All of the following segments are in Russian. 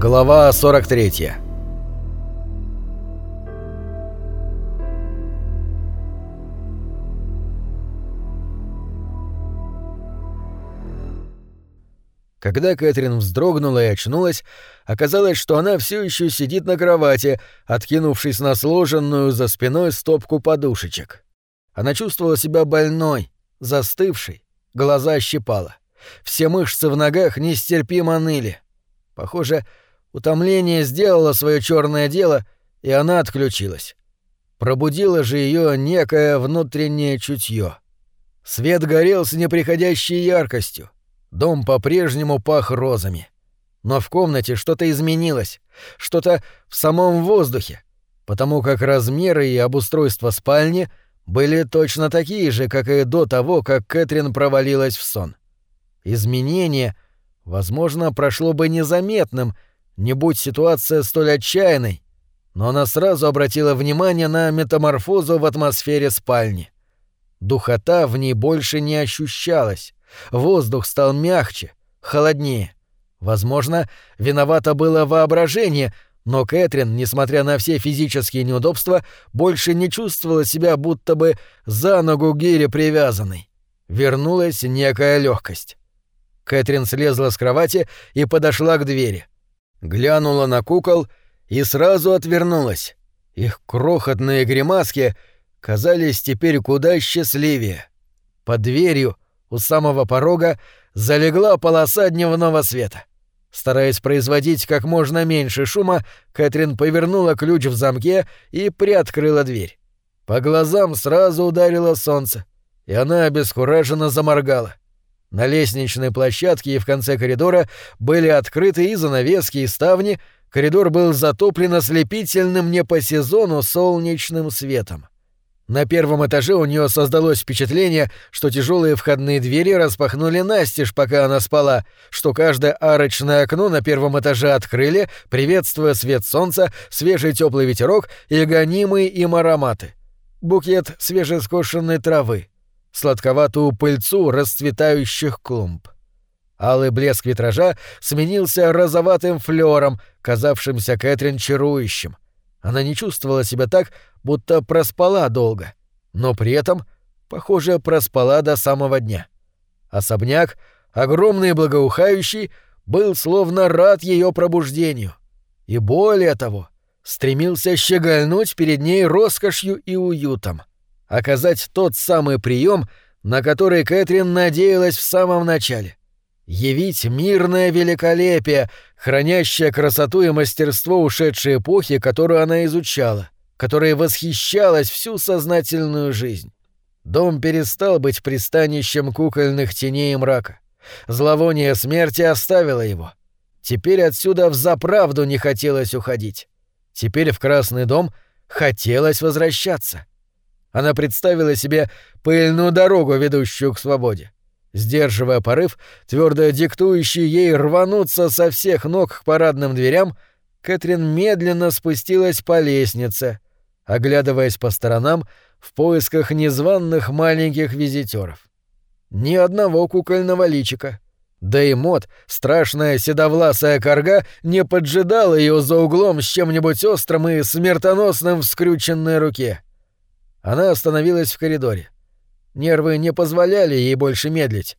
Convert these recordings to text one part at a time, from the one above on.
Глава 43 Когда Кэтрин вздрогнула и очнулась, оказалось, что она все еще сидит на кровати, откинувшись на сложенную за спиной стопку подушечек. Она чувствовала себя больной, застывшей, глаза щипала. Все мышцы в ногах нестерпимо ныли. Похоже, утомление сделало свое черное дело, и она отключилась. Пробудило же ее некое внутреннее чутье. Свет горел с неприходящей яркостью. Дом по-прежнему пах розами. Но в комнате что-то изменилось, что-то в самом воздухе, потому как размеры и обустройство спальни были точно такие же, как и до того, как Кэтрин провалилась в сон. Изменение, возможно, прошло бы незаметным, не будь ситуация столь отчаянной, но она сразу обратила внимание на метаморфозу в атмосфере спальни. Духота в ней больше не ощущалась. Воздух стал мягче, холоднее. Возможно, виновато было воображение, но Кэтрин, несмотря на все физические неудобства, больше не чувствовала себя будто бы за ногу Гири привязанной. Вернулась некая легкость. Кэтрин слезла с кровати и подошла к двери. Глянула на кукол и сразу отвернулась. Их крохотные гримаски казались теперь куда счастливее. Под дверью — у самого порога залегла полоса дневного света. Стараясь производить как можно меньше шума, Кэтрин повернула ключ в замке и приоткрыла дверь. По глазам сразу ударило солнце, и она обескураженно заморгала. На лестничной площадке и в конце коридора были открыты и занавески, и ставни, коридор был затоплен ослепительным не по сезону солнечным светом. На первом этаже у нее создалось впечатление, что тяжелые входные двери распахнули настежь, пока она спала, что каждое арочное окно на первом этаже открыли, приветствуя свет солнца, свежий теплый ветерок и гонимые им ароматы. Букет свежескошенной травы, сладковатую пыльцу расцветающих клумб. Алый блеск витража сменился розоватым флером, казавшимся Кэтрин чарующим — она не чувствовала себя так, будто проспала долго, но при этом, похоже, проспала до самого дня. Особняк, огромный и благоухающий, был словно рад ее пробуждению. И более того, стремился щегольнуть перед ней роскошью и уютом, оказать тот самый прием, на который Кэтрин надеялась в самом начале явить мирное великолепие, хранящее красоту и мастерство ушедшей эпохи, которую она изучала, которой восхищалась всю сознательную жизнь. Дом перестал быть пристанищем кукольных теней и мрака. Зловоние смерти оставило его. Теперь отсюда взаправду не хотелось уходить. Теперь в Красный дом хотелось возвращаться. Она представила себе пыльную дорогу, ведущую к свободе. Сдерживая порыв, твердо диктующий ей рвануться со всех ног к парадным дверям, Кэтрин медленно спустилась по лестнице, оглядываясь по сторонам в поисках незваных маленьких визитеров. Ни одного кукольного личика. Да и Мот, страшная седовласая корга, не поджидала ее за углом с чем-нибудь острым и смертоносным в скрюченной руке. Она остановилась в коридоре. Нервы не позволяли ей больше медлить.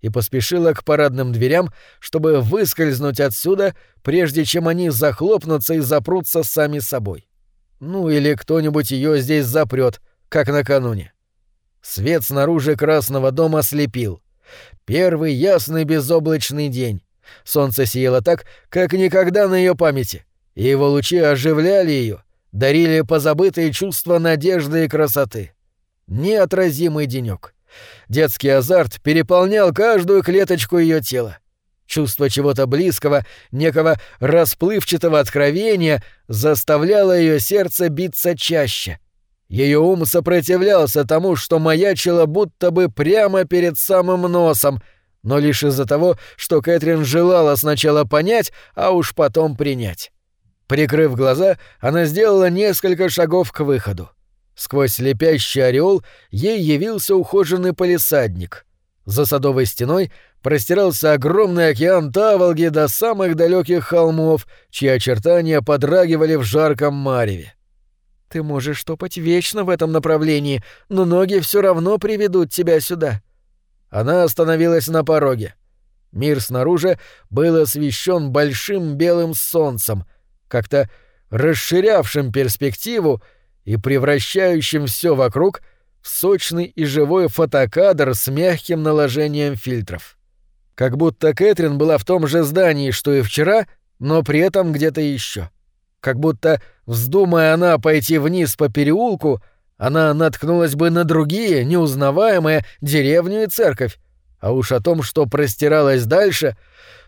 И поспешила к парадным дверям, чтобы выскользнуть отсюда, прежде чем они захлопнутся и запрутся сами собой. Ну или кто-нибудь ее здесь запрет, как накануне. Свет снаружи Красного дома слепил. Первый ясный безоблачный день. Солнце сияло так, как никогда на ее памяти, и его лучи оживляли ее, дарили позабытые чувства надежды и красоты. Неотразимый денек. Детский азарт переполнял каждую клеточку ее тела. Чувство чего-то близкого, некого расплывчатого откровения заставляло ее сердце биться чаще. Ее ум сопротивлялся тому, что маячило будто бы прямо перед самым носом, но лишь из-за того, что Кэтрин желала сначала понять, а уж потом принять. Прикрыв глаза, она сделала несколько шагов к выходу. Сквозь слепящий ореол ей явился ухоженный полисадник. За садовой стеной простирался огромный океан Таволги до самых далеких холмов, чьи очертания подрагивали в жарком мареве. «Ты можешь топать вечно в этом направлении, но ноги все равно приведут тебя сюда». Она остановилась на пороге. Мир снаружи был освещен большим белым солнцем, как-то расширявшим перспективу и превращающим все вокруг в сочный и живой фотокадр с мягким наложением фильтров. Как будто Кэтрин была в том же здании, что и вчера, но при этом где-то еще. Как будто, вздумая она пойти вниз по переулку, она наткнулась бы на другие, неузнаваемые, деревню и церковь. А уж о том, что простиралось дальше,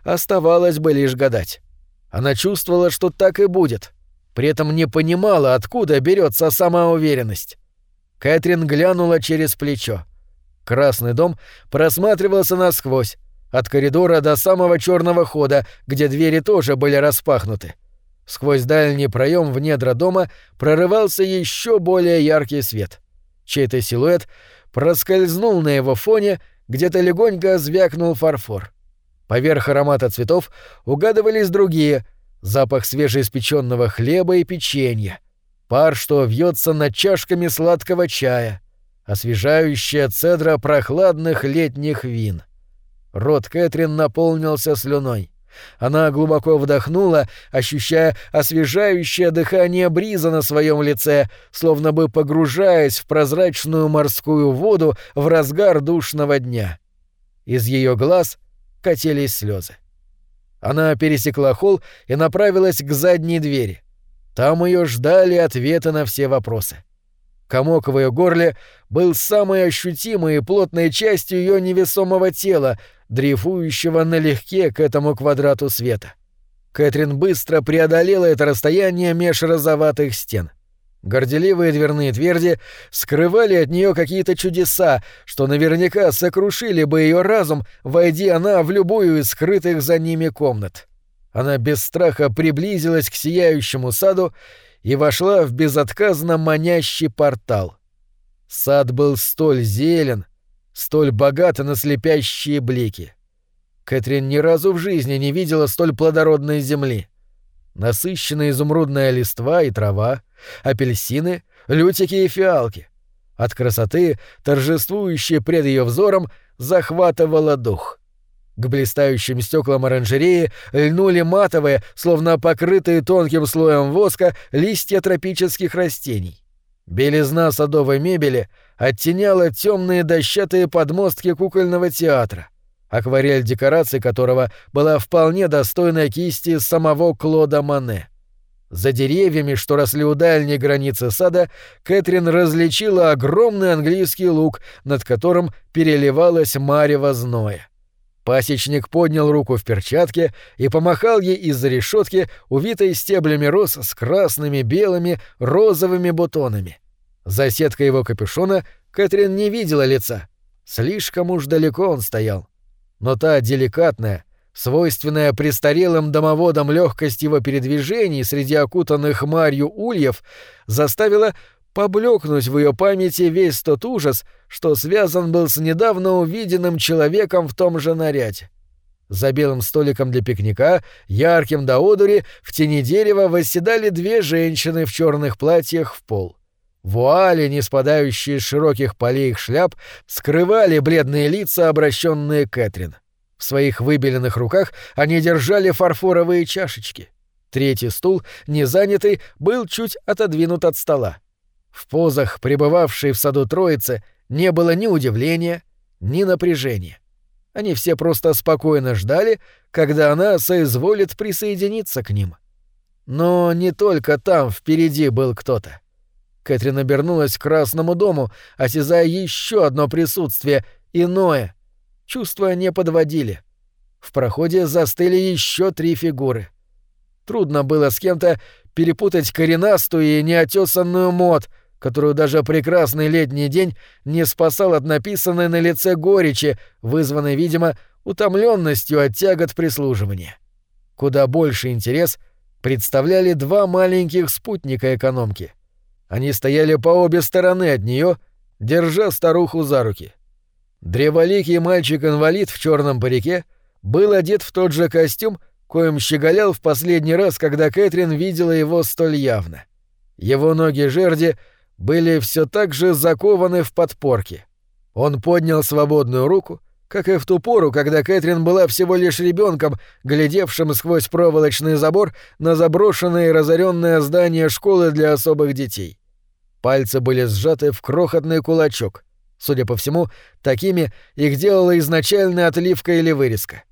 оставалось бы лишь гадать. Она чувствовала, что так и будет. При этом не понимала, откуда берется самоуверенность. Кэтрин глянула через плечо. Красный дом просматривался насквозь, от коридора до самого черного хода, где двери тоже были распахнуты. Сквозь дальний проем в недра дома прорывался еще более яркий свет. Чей-то силуэт проскользнул на его фоне, где-то легонько звякнул фарфор. Поверх аромата цветов угадывались другие — запах свежеиспеченного хлеба и печенья, пар, что вьется над чашками сладкого чая, освежающая цедра прохладных летних вин. Рот Кэтрин наполнился слюной. Она глубоко вдохнула, ощущая освежающее дыхание бриза на своем лице, словно бы погружаясь в прозрачную морскую воду в разгар душного дня. Из ее глаз катились слезы. Она пересекла холл и направилась к задней двери. Там ее ждали ответы на все вопросы. Комок в ее горле был самой ощутимой и плотной частью ее невесомого тела, дрейфующего налегке к этому квадрату света. Кэтрин быстро преодолела это расстояние меж розоватых стен. Горделивые дверные тверди скрывали от нее какие-то чудеса, что наверняка сокрушили бы ее разум, войди она в любую из скрытых за ними комнат. Она без страха приблизилась к сияющему саду и вошла в безотказно манящий портал. Сад был столь зелен, столь богата на слепящие блики. Кэтрин ни разу в жизни не видела столь плодородной земли. Насыщенная изумрудная листва и трава, апельсины, лютики и фиалки. От красоты, торжествующей пред ее взором, захватывала дух. К блистающим стеклам оранжереи льнули матовые, словно покрытые тонким слоем воска, листья тропических растений. Белизна садовой мебели оттеняла темные дощатые подмостки кукольного театра, акварель декораций которого была вполне достойна кисти самого Клода Мане. За деревьями, что росли у дальней границы сада, Кэтрин различила огромный английский луг, над которым переливалась марево зноя. Пасечник поднял руку в перчатке и помахал ей из-за решетки, увитой стеблями роз с красными, белыми, розовыми бутонами. За сеткой его капюшона Кэтрин не видела лица. Слишком уж далеко он стоял. Но та деликатная, свойственная престарелым домоводам легкость его передвижений среди окутанных марью ульев, заставила поблекнуть в ее памяти весь тот ужас, что связан был с недавно увиденным человеком в том же наряде. За белым столиком для пикника, ярким до одури, в тени дерева восседали две женщины в черных платьях в пол. Вуали, не спадающие с широких полей их шляп, скрывали бледные лица, обращенные Кэтрин. В своих выбеленных руках они держали фарфоровые чашечки. Третий стул, не занятый, был чуть отодвинут от стола. В позах, пребывавшей в саду троицы, не было ни удивления, ни напряжения. Они все просто спокойно ждали, когда она соизволит присоединиться к ним. Но не только там впереди был кто-то. Кэтрин обернулась к Красному дому, осязая еще одно присутствие, иное. Чувства не подводили. В проходе застыли еще три фигуры. Трудно было с кем-то перепутать коренастую и неотесанную мод — которую даже прекрасный летний день не спасал от написанной на лице горечи, вызванной, видимо, утомленностью от тягот прислуживания. Куда больше интерес представляли два маленьких спутника экономки. Они стояли по обе стороны от нее, держа старуху за руки. Древоликий мальчик-инвалид в черном парике был одет в тот же костюм, коим щеголял в последний раз, когда Кэтрин видела его столь явно. Его ноги-жерди были все так же закованы в подпорки. Он поднял свободную руку, как и в ту пору, когда Кэтрин была всего лишь ребенком, глядевшим сквозь проволочный забор на заброшенное и разоренное здание школы для особых детей. Пальцы были сжаты в крохотный кулачок. Судя по всему, такими их делала изначальная отливка или вырезка.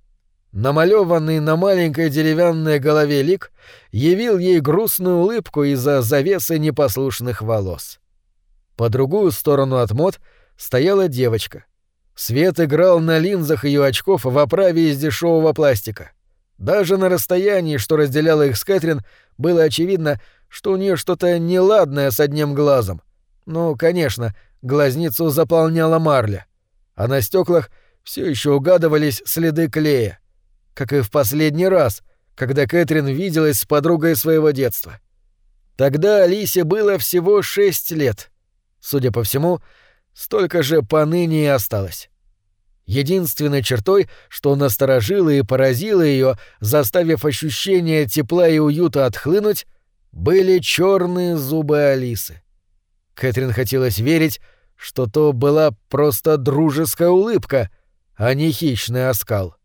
Намалеванный на маленькой деревянной голове лик явил ей грустную улыбку из-за завесы непослушных волос. По другую сторону от мод стояла девочка. Свет играл на линзах ее очков в оправе из дешевого пластика. Даже на расстоянии, что разделяло их с Кэтрин, было очевидно, что у нее что-то неладное с одним глазом. Ну, конечно, глазницу заполняла марля. А на стеклах все еще угадывались следы клея. Как и в последний раз, когда Кэтрин виделась с подругой своего детства. Тогда Алисе было всего шесть лет. Судя по всему, столько же поныне и осталось. Единственной чертой, что насторожило и поразило ее, заставив ощущение тепла и уюта отхлынуть, были черные зубы Алисы. Кэтрин хотелось верить, что то была просто дружеская улыбка, а не хищный оскал.